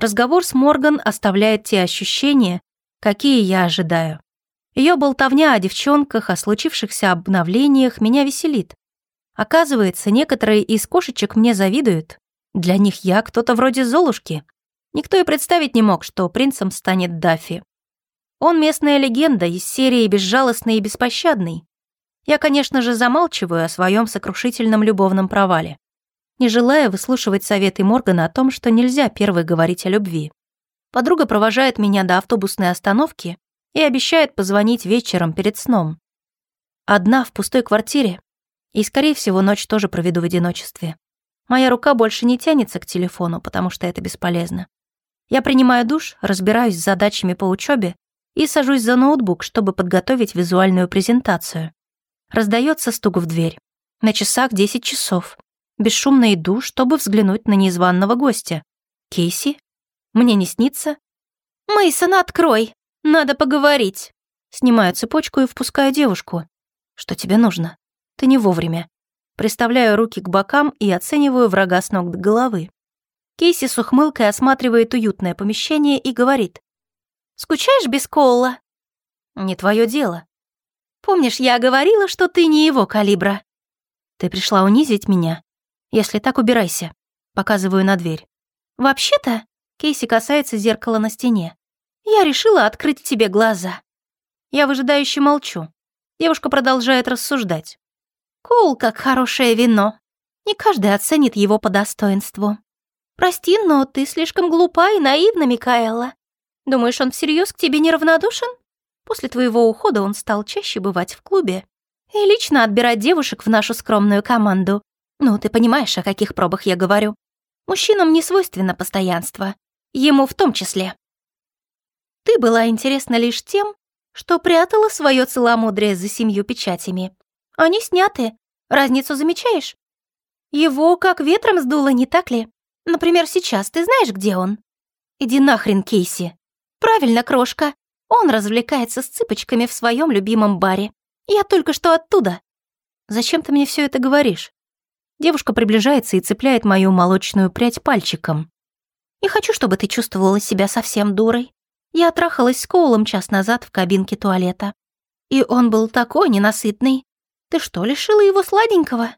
Разговор с Морган оставляет те ощущения, какие я ожидаю. Ее болтовня о девчонках, о случившихся обновлениях меня веселит. Оказывается, некоторые из кошечек мне завидуют. Для них я кто-то вроде Золушки. Никто и представить не мог, что принцем станет Даффи. Он местная легенда из серии «Безжалостный и беспощадный». Я, конечно же, замалчиваю о своем сокрушительном любовном провале, не желая выслушивать советы Моргана о том, что нельзя первой говорить о любви. Подруга провожает меня до автобусной остановки и обещает позвонить вечером перед сном. Одна в пустой квартире, и, скорее всего, ночь тоже проведу в одиночестве. Моя рука больше не тянется к телефону, потому что это бесполезно. Я принимаю душ, разбираюсь с задачами по учебе и сажусь за ноутбук, чтобы подготовить визуальную презентацию. Раздается стук в дверь. На часах 10 часов. Бесшумно иду, чтобы взглянуть на незваного гостя. Кейси? Мне не снится? Мейсон, открой! Надо поговорить. Снимаю цепочку и впускаю девушку. Что тебе нужно? Ты не вовремя. Приставляю руки к бокам и оцениваю врага с ног до головы. Кейси с ухмылкой осматривает уютное помещение и говорит. «Скучаешь без Коула?» «Не твое дело». «Помнишь, я говорила, что ты не его калибра?» «Ты пришла унизить меня? Если так, убирайся». Показываю на дверь. «Вообще-то...» Кейси касается зеркала на стене. «Я решила открыть тебе глаза». Я выжидающе молчу. Девушка продолжает рассуждать. «Коул как хорошее вино. Не каждый оценит его по достоинству. Прости, но ты слишком глупа и наивна, Микаэла. Думаешь, он всерьез к тебе неравнодушен? После твоего ухода он стал чаще бывать в клубе и лично отбирать девушек в нашу скромную команду. Ну, ты понимаешь, о каких пробах я говорю. Мужчинам не свойственно постоянство. Ему в том числе. Ты была интересна лишь тем, что прятала свое целомудрие за семью печатями. Они сняты. Разницу замечаешь? Его как ветром сдуло, не так ли? Например, сейчас ты знаешь, где он? Иди нахрен, Кейси. Правильно, крошка. Он развлекается с цыпочками в своем любимом баре. Я только что оттуда. Зачем ты мне все это говоришь? Девушка приближается и цепляет мою молочную прядь пальчиком. Не хочу, чтобы ты чувствовала себя совсем дурой. Я трахалась с Коулом час назад в кабинке туалета. И он был такой ненасытный. Ты что, лишила его сладенького?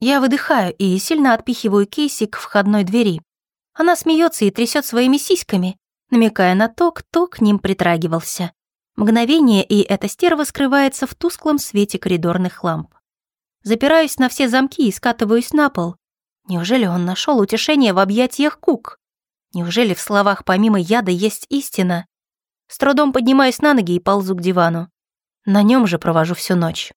Я выдыхаю и сильно отпихиваю Кейси к входной двери. Она смеется и трясет своими сиськами, намекая на то, кто к ним притрагивался. Мгновение, и эта стерва скрывается в тусклом свете коридорных ламп. Запираюсь на все замки и скатываюсь на пол. Неужели он нашел утешение в объятиях Кук? Неужели в словах помимо яда есть истина? С трудом поднимаюсь на ноги и ползу к дивану. На нем же провожу всю ночь.